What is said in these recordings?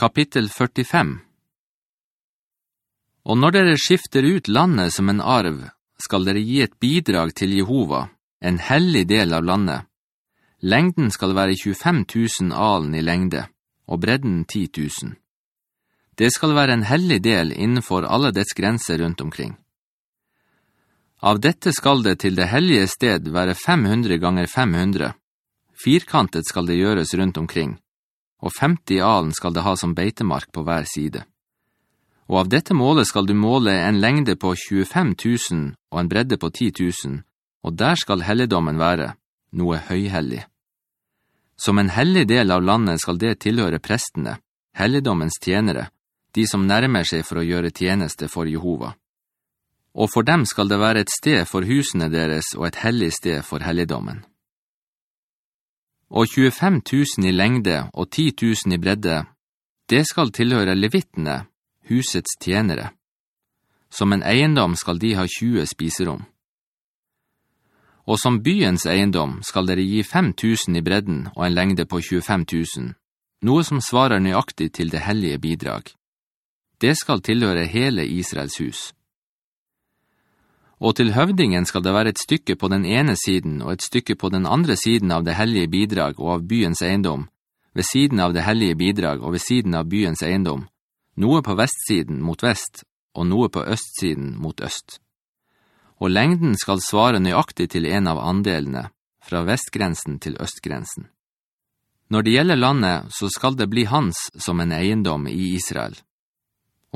Kapittel 45 Og når dere skifter ut landet som en arv, skal dere gi et bidrag til Jehova, en hellig del av landet. Lengden skal være 25 000 alen i lengde, og bredden 10 000. Det skal være en hellig del innenfor alle dets grenser rundt omkring. Av dette skal det til det hellige sted være 500 ganger 500. Firkantet skal det gjøres rundt omkring, og 50 alen skal det ha som beitemark på hver side. Og av dette målet skal du måle en lengde på 25 000 og en bredde på 10 000, og der skal helligdommen være, noe høyhellig. Som en hellig del av landet skal det tilhøre prestene, helligdommens tjenere, de som nærmer seg for å gjøre tjeneste for Jehova. Og for dem skal det være et sted for husene deres og et hellig sted for helligdommen og 25 000 i lengde og 10 000 i bredde, det skal tilhøre levittene, husets tjenere. Som en eiendom skal de ha 20 spiserom. Og som byens eiendom skal dere gi 5 000 i bredden og en lengde på 25 000, noe som svarer nøyaktig til det hellige bidrag. Det skal tilhøre hele Israels hus og til høvdingen skal det være et stykke på den ene siden og et stykke på den andre siden av det hellige bidrag og av byens eiendom, ved siden av det hellige bidrag og ved siden av byens eiendom, noe på vestsiden mot vest og noe på østsiden mot øst. Og lengden skal svare nøyaktig til en av andelene, fra vestgrensen til østgrensen. Når det gjelder landet, så skal det bli hans som en eiendom i Israel.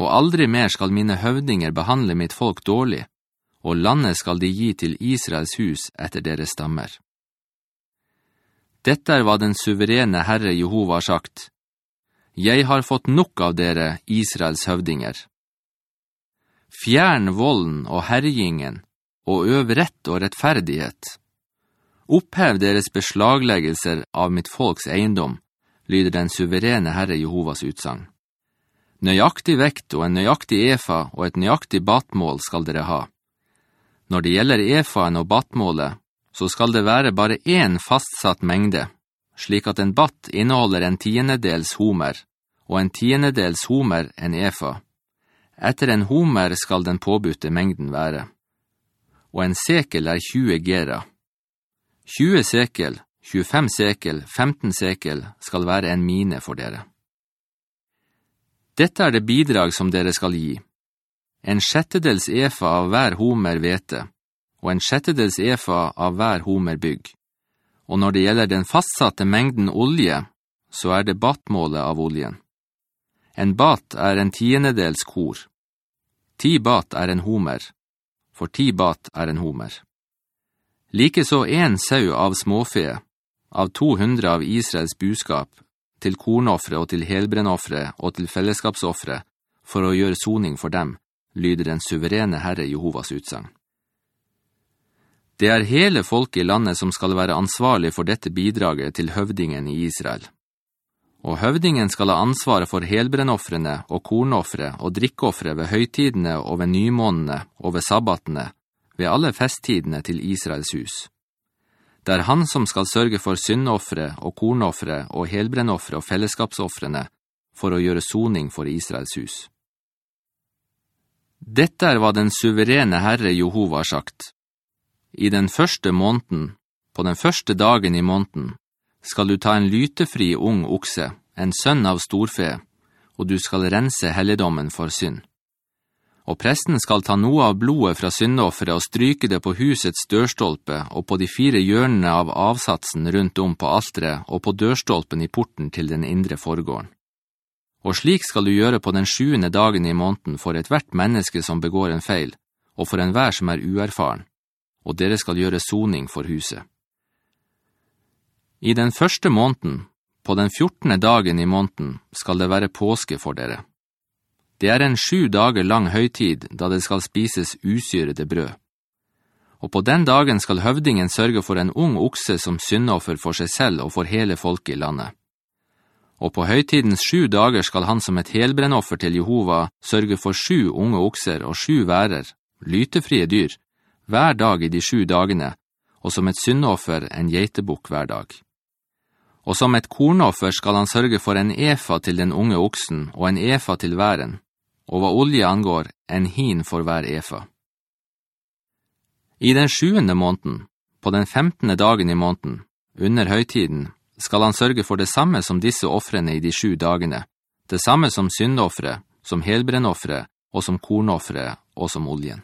Og aldri mer skal mine høvdinger behandle mitt folk dårlig, og landet skal de gi til Israels hus etter deres stammer. Dette er hva den suverene Herre Jehova har sagt. Jeg har fått nok av dere, Israels høvdinger. Fjern volden og herjingen, og øv rett og rettferdighet. Opphev deres beslagleggelser av mitt folks eiendom, lyder den suverene Herre Jehovas utsang. Nøyaktig vekt og en nøyaktig efa og et nøyaktig batmål skal dere ha. Når det gjelder efaen og battmålet, så skal det være bare én fastsatt mengde, slik at en batt inneholder en tiendedels homer, og en tiendedels homer en efa. Etter en homer skal den påbutte mengden være. Og en sekel er 20 gera. 20 sekel, 25 sekel, 15 sekel skal være en mine for dere. Dette er det bidrag som dere skal gi en sjettedels efa av hver homer vete, og en sjettedels efa av hver homer bygg. Og når det gjelder den fastsatte mengden olje, så er det batmålet av oljen. En bat er en tiendedels kor. Ti bat er en homer, for ti bat er en homer. Likeså en sau av småfe, av 200 av Israels buskap, til kornoffre og til helbrennoffre og til fellesskapsoffre, for å gjøre soning for dem, lyder den suverene Herre Jehovas utsang. Det er hele folket i landet som skal være ansvarlig for dette bidraget til høvdingen i Israel. Og høvdingen skal ha ansvaret for helbrennoffrene og kornoffre og drikkoffre ved høytidene og ved nymånene og ved sabbatene, ved alle festtidene til Israels hus. Det er han som skal sørge for syndoffre og kornoffre og helbrennoffre og fellesskapsoffrene for å gjøre soning for Israels hus. Dette er hva den suverene Herre Jehova har sagt. I den første måneden, på den første dagen i måneden, skal du ta en lytefri ung okse, en sønn av storfe, og du skal rense helligdommen for synd. Og presten skal ta noe av blodet fra syndofferet og stryke det på husets dørstolpe og på de fire hjørnene av avsatsen rundt om på altere og på dørstolpen i porten til den indre forgården. Og slik skal du gjøre på den sjuende dagen i måneden for et hvert menneske som begår en feil, og for enhver som er uerfaren, og dere skal gjøre soning for huset. I den første måneden, på den fjortende dagen i måneden, skal det være påske for dere. Det er en sju dager lang høytid da det skal spises usyrede brød. Og på den dagen skal høvdingen sørge for en ung okse som syndoffer for seg selv og for hele folket i landet og på høytidens sju dager skal han som et helbrennoffer til Jehova sørge for sju unge okser og sju værer, lytefrie dyr, hver dag i de sju dagene, og som et syndoffer en geitebukk hver dag. Og som et kornoffer skal han sørge for en efa til den unge oksen og en efa til væren, og hva olje angår, en hin for hver efa. I den sjuende måneden, på den femtende dagen i måneden, under høytiden, skal han sørge for det samme som disse offrene i de sju dagene, det samme som syndoffre, som helbrennoffre, og som kornoffre, og som oljen.